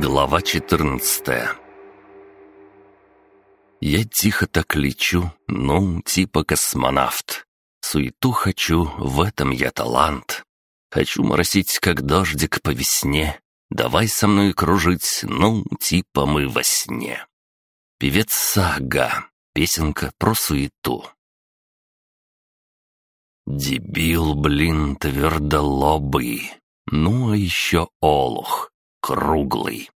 Глава 14 Я тихо так лечу, ну, типа космонавт. Суету хочу, в этом я талант. Хочу моросить, как дождик по весне. Давай со мной кружить, ну, типа мы во сне. Певец Сага. Песенка про суету. Дебил, блин, твердолобый. Ну, а еще олух, круглый.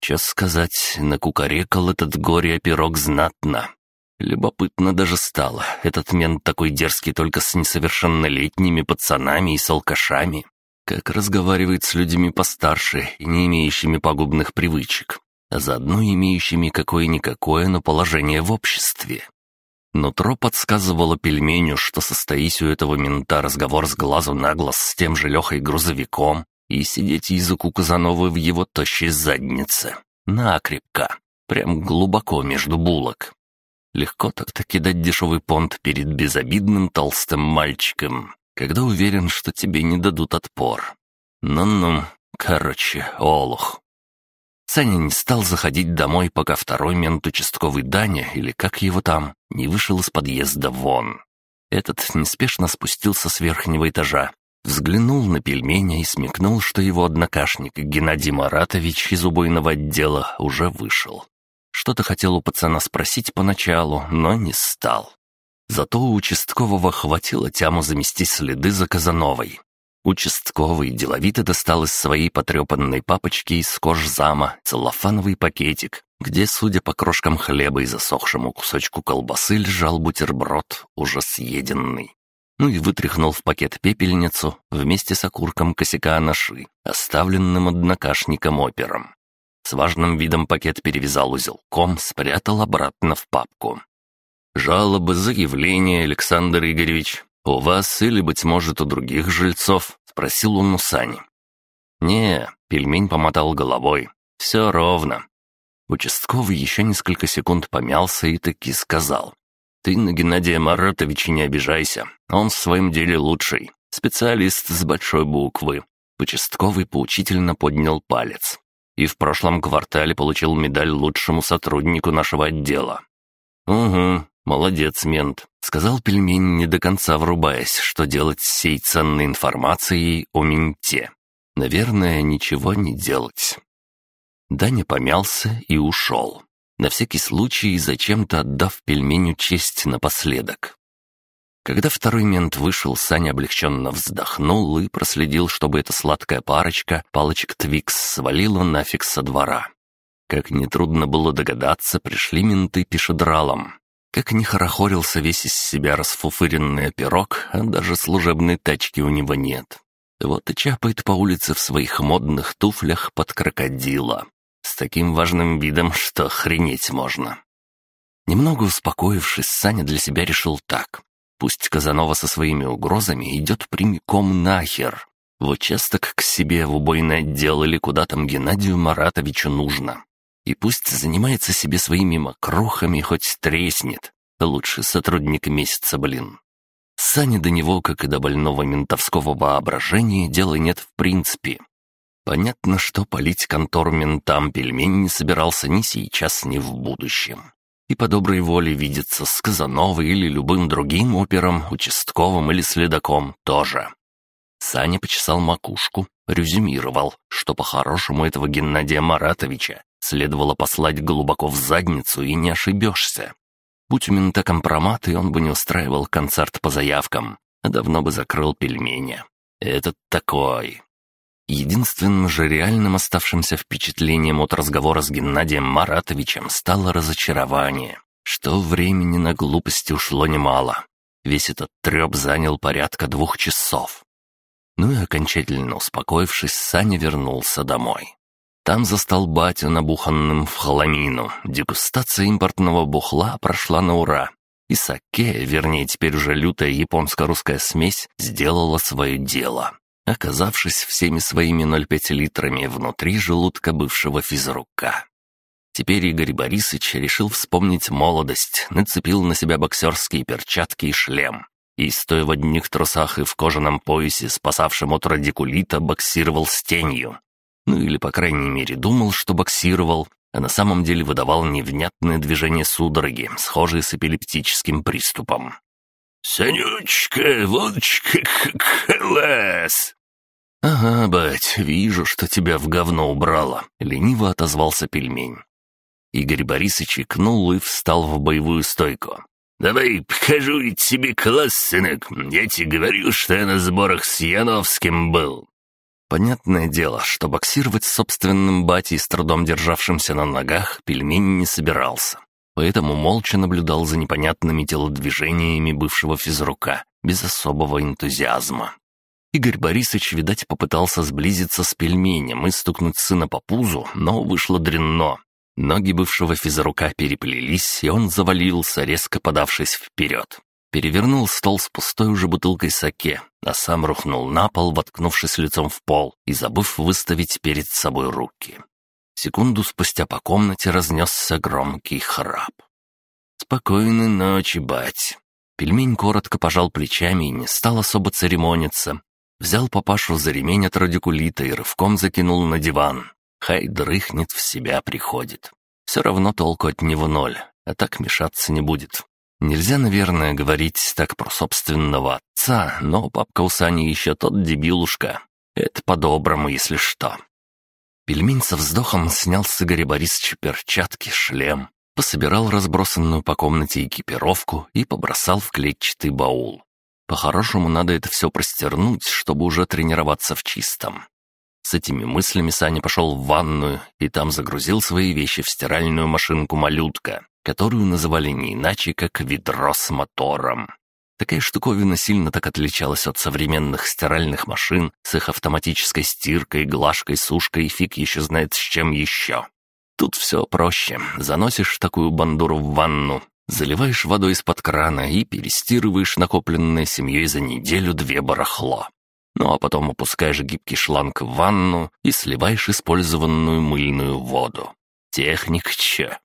Че сказать, накукарекал этот горе-пирог знатно. Любопытно даже стало. Этот мент такой дерзкий только с несовершеннолетними пацанами и с алкашами. Как разговаривает с людьми постарше не имеющими пагубных привычек, а заодно имеющими какое-никакое, но положение в обществе. Нутро подсказывало пельменю, что состоись у этого мента разговор с глазу на глаз с тем же Лехой грузовиком и сидеть языку Казановы в его тощей заднице. Накрепко. Прям глубоко между булок. Легко так-то кидать дешевый понт перед безобидным толстым мальчиком, когда уверен, что тебе не дадут отпор. Ну-ну, короче, олух. Саня не стал заходить домой, пока второй мент участковый Даня, или как его там, не вышел из подъезда вон. Этот неспешно спустился с верхнего этажа, взглянул на пельменя и смекнул, что его однокашник Геннадий Маратович из убойного отдела уже вышел. Что-то хотел у пацана спросить поначалу, но не стал. Зато у участкового хватило тяму замести следы за Казановой. Участковый деловито достал из своей потрепанной папочки из кожзама целлофановый пакетик, где, судя по крошкам хлеба и засохшему кусочку колбасы, лежал бутерброд, уже съеденный. Ну и вытряхнул в пакет пепельницу вместе с окурком косяка анаши, оставленным однокашником-опером. С важным видом пакет перевязал узелком, спрятал обратно в папку. «Жалобы, заявления, Александр Игоревич», «У вас или, быть может, у других жильцов?» — спросил он у Сани. «Не», — пельмень помотал головой, — «все ровно». Участковый еще несколько секунд помялся и таки сказал. «Ты на Геннадия Маратовича не обижайся, он в своем деле лучший, специалист с большой буквы». Участковый поучительно поднял палец. И в прошлом квартале получил медаль лучшему сотруднику нашего отдела. «Угу, молодец, мент. Сказал пельмень, не до конца врубаясь, что делать с сей ценной информацией о менте. Наверное, ничего не делать. Даня помялся и ушел. На всякий случай, зачем-то отдав пельменю честь напоследок. Когда второй мент вышел, Саня облегченно вздохнул и проследил, чтобы эта сладкая парочка палочек Твикс свалила нафиг со двора. Как нетрудно было догадаться, пришли менты пешедралом. Как не хорохорился весь из себя расфуфыренный пирог, а даже служебной тачки у него нет. Вот и чапает по улице в своих модных туфлях под крокодила. С таким важным видом, что охренеть можно. Немного успокоившись, Саня для себя решил так. Пусть Казанова со своими угрозами идет прямиком нахер. В участок к себе в убойное отдел или куда там Геннадию Маратовичу нужно. И пусть занимается себе своими мокрухами, хоть треснет. Лучший сотрудник месяца, блин. Сане до него, как и до больного ментовского воображения, дела нет в принципе. Понятно, что полить контору ментам пельмень не собирался ни сейчас, ни в будущем. И по доброй воле видеться с Казановой или любым другим опером, участковым или следаком тоже. Саня почесал макушку, резюмировал, что по-хорошему этого Геннадия Маратовича Следовало послать глубоко в задницу, и не ошибешься. Будь у мента и он бы не устраивал концерт по заявкам, а давно бы закрыл пельмени. Этот такой. Единственным же реальным оставшимся впечатлением от разговора с Геннадием Маратовичем стало разочарование, что времени на глупости ушло немало. Весь этот треп занял порядка двух часов. Ну и окончательно успокоившись, Саня вернулся домой. Там застал батю набуханным в холомину. Дегустация импортного бухла прошла на ура. И саке, вернее теперь уже лютая японско-русская смесь, сделала свое дело, оказавшись всеми своими 0,5 литрами внутри желудка бывшего физрука. Теперь Игорь Борисович решил вспомнить молодость, нацепил на себя боксерские перчатки и шлем. И, стоя в одних трусах и в кожаном поясе, спасавшем от радикулита, боксировал с тенью. Ну или, по крайней мере, думал, что боксировал, а на самом деле выдавал невнятные движения судороги, схожие с эпилептическим приступом. «Санючка, водочка, вижу, что тебя в говно убрало», — лениво отозвался пельмень. Игорь Борисович икнул и встал в боевую стойку. «Давай покажу тебе класс, сынок. Я тебе говорил, что я на сборах с Яновским был». Понятное дело, что боксировать с собственным батей, с трудом державшимся на ногах, пельмень не собирался. Поэтому молча наблюдал за непонятными телодвижениями бывшего физрука, без особого энтузиазма. Игорь Борисович, видать, попытался сблизиться с пельменем и стукнуть сына по пузу, но вышло дрянно. Ноги бывшего физрука переплелись, и он завалился, резко подавшись вперед. Перевернул стол с пустой уже бутылкой саке, а сам рухнул на пол, воткнувшись лицом в пол и забыв выставить перед собой руки. Секунду спустя по комнате разнесся громкий храп. «Спокойной ночи, бать!» Пельмень коротко пожал плечами и не стал особо церемониться. Взял папашу за ремень от радикулита и рывком закинул на диван. Хай дрыхнет, в себя приходит. Все равно толку от него ноль, а так мешаться не будет. Нельзя, наверное, говорить так про собственного отца, но папка у Сани еще тот дебилушка. Это по-доброму, если что. Пельмень со вздохом снял с Игоря Борисовича перчатки, шлем, пособирал разбросанную по комнате экипировку и побросал в клетчатый баул. По-хорошему надо это все простернуть, чтобы уже тренироваться в чистом. С этими мыслями Саня пошел в ванную и там загрузил свои вещи в стиральную машинку-малютка, которую называли не иначе, как ведро с мотором. Такая штуковина сильно так отличалась от современных стиральных машин с их автоматической стиркой, глажкой, сушкой и фиг еще знает с чем еще. Тут все проще. Заносишь такую бандуру в ванну, заливаешь водой из-под крана и перестирываешь накопленное семьей за неделю две барахло. Ну а потом опускаешь гибкий шланг в ванну и сливаешь использованную мыльную воду. Техник че.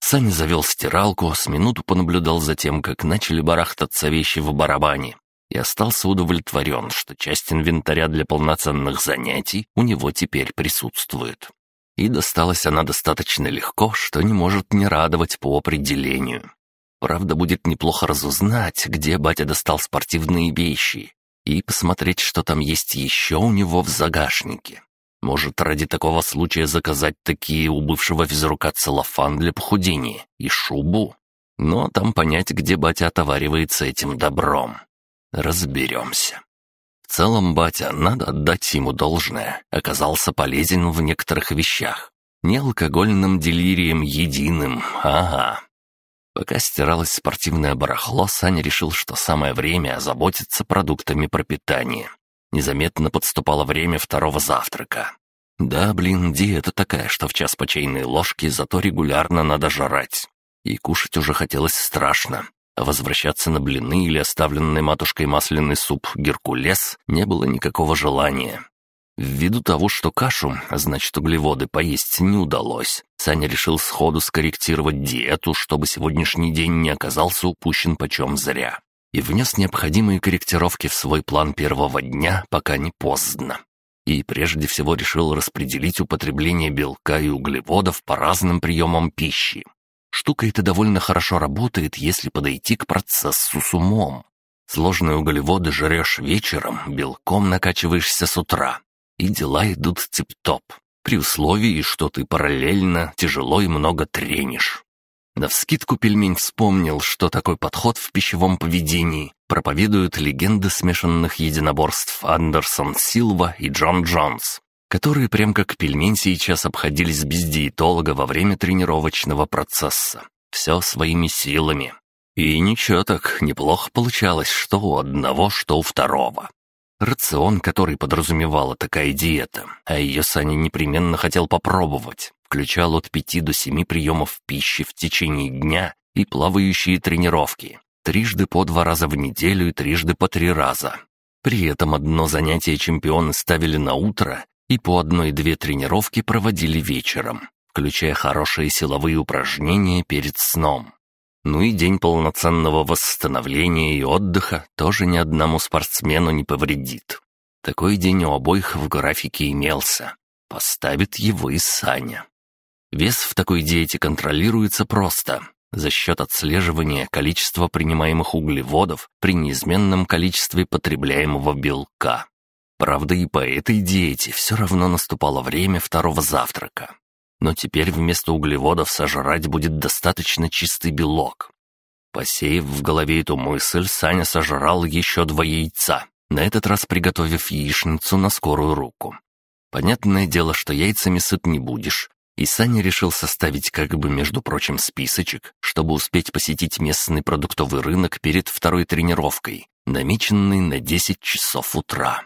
Саня завел стиралку, с минуту понаблюдал за тем, как начали барахтаться вещи в барабане, и остался удовлетворен, что часть инвентаря для полноценных занятий у него теперь присутствует. И досталась она достаточно легко, что не может не радовать по определению. Правда, будет неплохо разузнать, где батя достал спортивные вещи, и посмотреть, что там есть еще у него в загашнике. Может, ради такого случая заказать такие у бывшего физрука целлофан для похудения и шубу. Но там понять, где батя отоваривается этим добром. Разберемся. Целом, батя, надо отдать ему должное, оказался полезен в некоторых вещах. Не алкогольным делирием единым, ага. Пока стиралось спортивное барахло, Саня решил, что самое время озаботиться продуктами пропитания. Незаметно подступало время второго завтрака. Да, блин, диета такая, что в час по чайной ложке, зато регулярно надо жрать. И кушать уже хотелось страшно. Возвращаться на блины или оставленный матушкой масляный суп «Геркулес» не было никакого желания. Ввиду того, что кашу, а значит углеводы, поесть не удалось, Саня решил сходу скорректировать диету, чтобы сегодняшний день не оказался упущен почем зря. И внес необходимые корректировки в свой план первого дня, пока не поздно. И прежде всего решил распределить употребление белка и углеводов по разным приемам пищи. Штука эта довольно хорошо работает, если подойти к процессу с умом. Сложные углеводы жрешь вечером, белком накачиваешься с утра, и дела идут тип-топ, при условии, что ты параллельно тяжело и много тренишь. Навскидку пельмень вспомнил, что такой подход в пищевом поведении проповедуют легенды смешанных единоборств Андерсон Силва и Джон Джонс, которые прям как пельмень сейчас обходились без диетолога во время тренировочного процесса. Все своими силами. И ничего так, неплохо получалось, что у одного, что у второго. Рацион, который подразумевала такая диета, а ее Саня непременно хотел попробовать, включал от пяти до семи приемов пищи в течение дня и плавающие тренировки, трижды по два раза в неделю и трижды по три раза. При этом одно занятие чемпионы ставили на утро и по одной-две тренировки проводили вечером, включая хорошие силовые упражнения перед сном. Ну и день полноценного восстановления и отдыха тоже ни одному спортсмену не повредит. Такой день у обоих в графике имелся. поставит его и Саня. Вес в такой диете контролируется просто за счет отслеживания количества принимаемых углеводов при неизменном количестве потребляемого белка. Правда, и по этой диете все равно наступало время второго завтрака. Но теперь вместо углеводов сожрать будет достаточно чистый белок. Посеяв в голове эту мысль, Саня сожрал еще два яйца, на этот раз приготовив яичницу на скорую руку. Понятное дело, что яйцами сыт не будешь, и Саня решил составить как бы, между прочим, списочек, чтобы успеть посетить местный продуктовый рынок перед второй тренировкой, намеченный на 10 часов утра.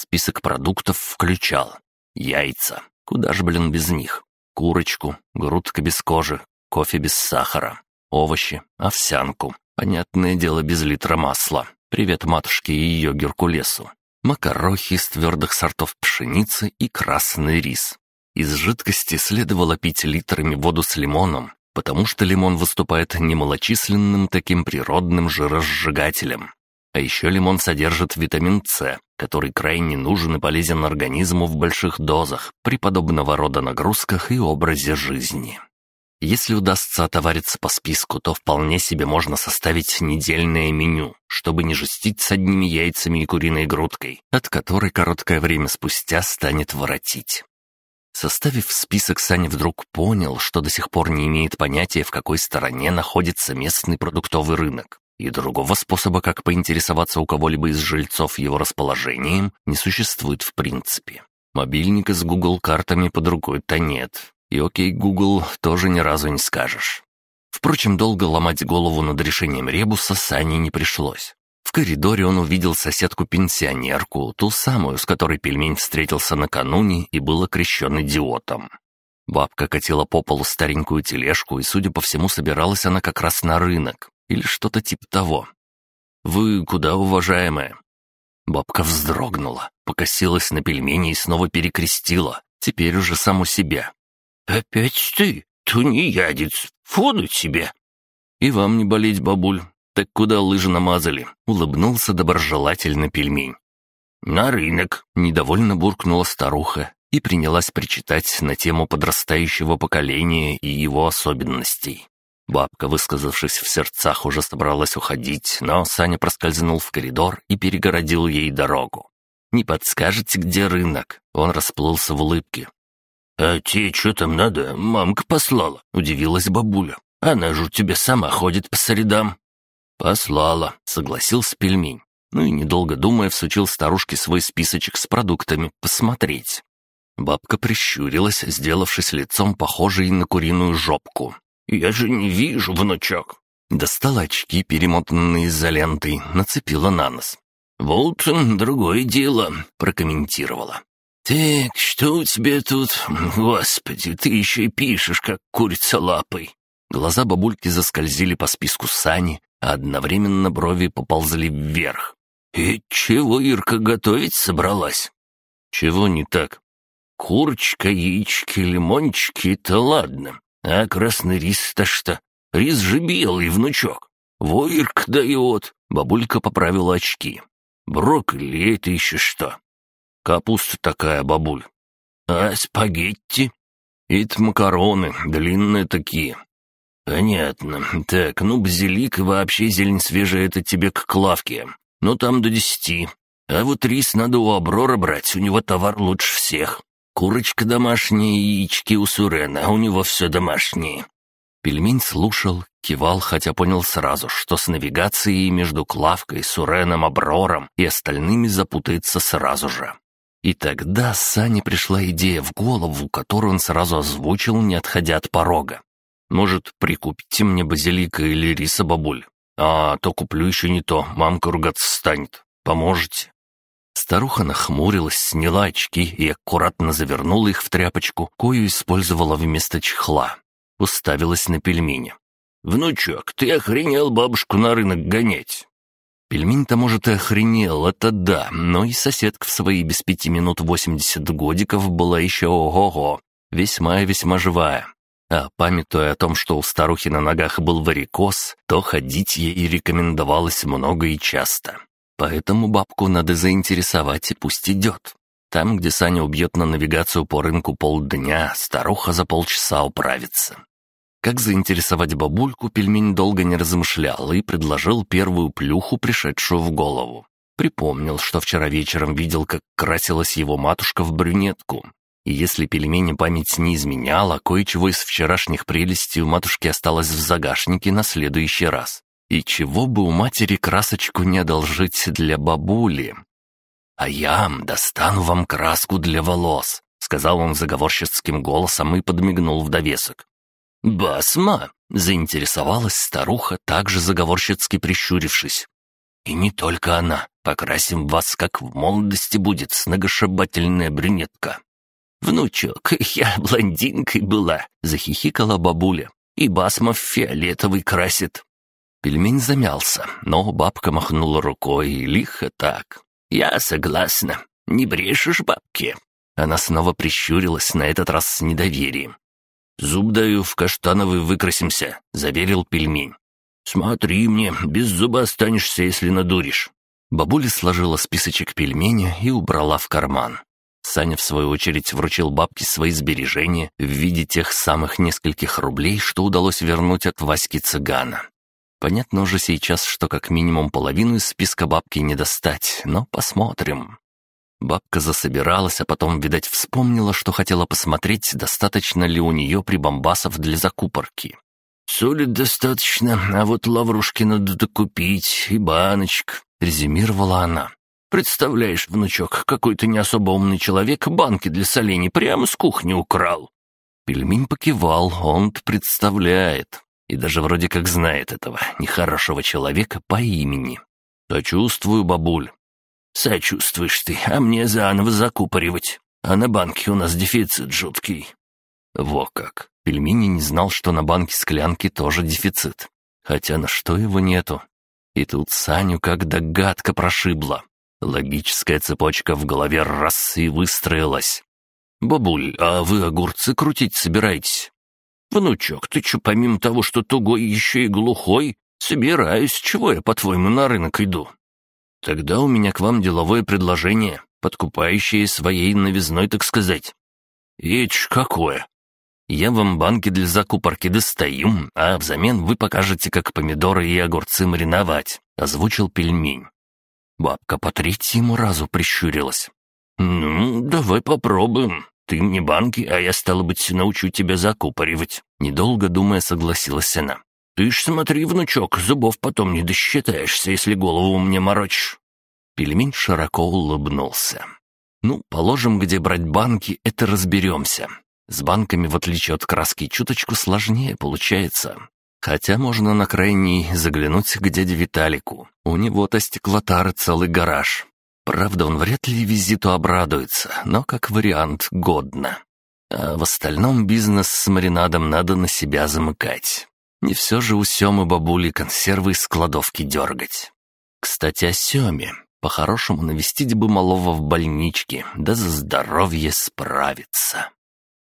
Список продуктов включал яйца, куда же, блин, без них, курочку, грудка без кожи, кофе без сахара, овощи, овсянку, понятное дело, без литра масла. Привет матушке и ее Геркулесу. Макарохи из твердых сортов пшеницы и красный рис. Из жидкости следовало пить литрами воду с лимоном, потому что лимон выступает немалочисленным таким природным жиросжигателем. А еще лимон содержит витамин С, который крайне нужен и полезен организму в больших дозах при подобного рода нагрузках и образе жизни. Если удастся отовариться по списку, то вполне себе можно составить недельное меню, чтобы не жестить с одними яйцами и куриной грудкой, от которой короткое время спустя станет воротить. Составив список, Саня вдруг понял, что до сих пор не имеет понятия, в какой стороне находится местный продуктовый рынок. И другого способа, как поинтересоваться у кого-либо из жильцов его расположением, не существует в принципе. Мобильника с Google картами под рукой-то нет, и окей, Google тоже ни разу не скажешь. Впрочем, долго ломать голову над решением ребуса Сане не пришлось. В коридоре он увидел соседку-пенсионерку, ту самую, с которой пельмень встретился накануне и был окрещен идиотом. Бабка катила по полу старенькую тележку, и, судя по всему, собиралась она как раз на рынок, или что-то типа того. «Вы куда, уважаемая?» Бабка вздрогнула, покосилась на пельмени и снова перекрестила, теперь уже саму себя. «Опять ты, тунеядец, фу на тебе!» «И вам не болеть, бабуль, так куда лыжи намазали?» — улыбнулся доброжелательно пельмень. «На рынок!» — недовольно буркнула старуха и принялась причитать на тему подрастающего поколения и его особенностей. Бабка, высказавшись в сердцах, уже собралась уходить, но Саня проскользнул в коридор и перегородил ей дорогу. «Не подскажете, где рынок?» Он расплылся в улыбке. «А тебе что там надо? Мамка послала», — удивилась бабуля. «Она же у тебя сама ходит по средам». «Послала», — согласился пельмень. Ну и, недолго думая, всучил старушке свой списочек с продуктами посмотреть. Бабка прищурилась, сделавшись лицом похожей на куриную жопку. «Я же не вижу, внучок». Достала очки, перемотанные изолентой, нацепила на нос. «Вот другое дело», — прокомментировала. «Так, что у тебя тут? Господи, ты еще и пишешь, как курица лапой!» Глаза бабульки заскользили по списку Сани, а одновременно брови поползли вверх. «И чего Ирка готовить собралась?» «Чего не так?» «Курочка, яички, лимончики — это ладно. А красный рис-то что? Рис же белый, внучок. Во Ирка дает!» Бабулька поправила очки. «Брокколи — это еще что?» Капуста такая, бабуль. А спагетти? Это макароны, длинные такие. Понятно. Так, ну, базилик и вообще зелень свежая — это тебе к клавке. Ну, там до десяти. А вот рис надо у Аброра брать, у него товар лучше всех. Курочка домашняя, яички у Сурена, а у него все домашнее. Пельмень слушал, кивал, хотя понял сразу, что с навигацией между Клавкой, Суреном, Аброром и остальными запутается сразу же. И тогда Сане пришла идея в голову, которую он сразу озвучил, не отходя от порога. «Может, прикупите мне базилика или риса, бабуль? А то куплю еще не то, мамка ругаться станет. Поможете?» Старуха нахмурилась, сняла очки и аккуратно завернула их в тряпочку, кою использовала вместо чехла. Уставилась на пельмени. «Внучок, ты охренел бабушку на рынок гонять? Пельмень-то, может, и охренел, это да, но и соседка в свои без пяти минут восемьдесят годиков была еще ого-го, весьма и весьма живая. А памятуя о том, что у старухи на ногах был варикоз, то ходить ей рекомендовалось много и часто. Поэтому бабку надо заинтересовать и пусть идет. Там, где Саня убьет на навигацию по рынку полдня, старуха за полчаса управится. Как заинтересовать бабульку, пельмень долго не размышлял и предложил первую плюху, пришедшую в голову. Припомнил, что вчера вечером видел, как красилась его матушка в брюнетку. И если пельмени память не изменяла, кое-чего из вчерашних прелестей у матушки осталось в загашнике на следующий раз. И чего бы у матери красочку не одолжить для бабули? «А я достану вам краску для волос», — сказал он заговорщицким голосом и подмигнул в довесок. «Басма!» — заинтересовалась старуха, также заговорщицки прищурившись. «И не только она. Покрасим вас, как в молодости будет сногошибательная брюнетка». «Внучок, я блондинкой была», — захихикала бабуля. «И басма в фиолетовый красит». Пельмень замялся, но бабка махнула рукой, и лихо так. «Я согласна. Не брешешь, бабки?» Она снова прищурилась, на этот раз с недоверием. «Зуб даю, в каштановый выкрасимся», — заверил пельмень. «Смотри мне, без зуба останешься, если надуришь». Бабуля сложила списочек пельменя и убрала в карман. Саня, в свою очередь, вручил бабке свои сбережения в виде тех самых нескольких рублей, что удалось вернуть от Васьки Цыгана. Понятно уже сейчас, что как минимум половину из списка бабки не достать, но посмотрим. Бабка засобиралась, а потом, видать, вспомнила, что хотела посмотреть, достаточно ли у нее прибамбасов для закупорки. «Соли достаточно, а вот лаврушки надо докупить и баночек», — резюмировала она. «Представляешь, внучок, какой-то не особо умный человек банки для солений прямо с кухни украл». Пельмень покивал, он представляет. И даже вроде как знает этого нехорошего человека по имени. «Сочувствую, бабуль. «Сочувствуешь ты, а мне заново закупоривать. А на банке у нас дефицит жуткий». Во как. Пельмени не знал, что на банке склянки тоже дефицит. Хотя на что его нету? И тут Саню как догадка прошибла. Логическая цепочка в голове раз и выстроилась. «Бабуль, а вы огурцы крутить собираетесь?» «Внучок, ты чё, помимо того, что тугой, еще и глухой? Собираюсь, чего я, по-твоему, на рынок иду? Тогда у меня к вам деловое предложение, подкупающее своей новизной, так сказать. Ич, какое? Я вам банки для закупорки достаю, а взамен вы покажете, как помидоры и огурцы мариновать», — озвучил пельмень. Бабка по третьему разу прищурилась. «Ну, давай попробуем. Ты мне банки, а я, стало быть, научу тебя закупоривать». Недолго думая, согласилась она. «Ты ж смотри, внучок, зубов потом не досчитаешься, если голову мне морочишь». Пельмень широко улыбнулся. «Ну, положим, где брать банки, это разберемся. С банками, в отличие от краски, чуточку сложнее получается. Хотя можно на крайний заглянуть к дяде Виталику. У него-то стеклотары целый гараж. Правда, он вряд ли визиту обрадуется, но как вариант годно. А в остальном бизнес с маринадом надо на себя замыкать. Не все же у Семы бабули консервы из кладовки дергать. Кстати, о Семе. По-хорошему навестить бы малого в больничке, да за здоровье справиться.